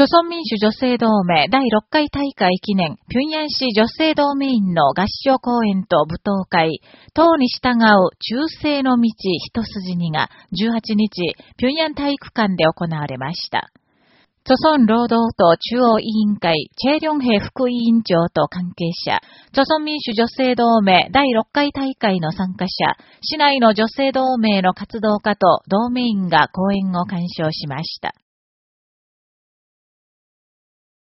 朝鮮民主女性同盟第6回大会記念、平壌市女性同盟員の合唱公演と舞踏会、党に従う中世の道一筋にが18日、平壌体育館で行われました。朝鮮労働党中央委員会、チェ・リョンヘ副委員長と関係者、朝鮮民主女性同盟第6回大会の参加者、市内の女性同盟の活動家と同盟員が講演を鑑賞しました。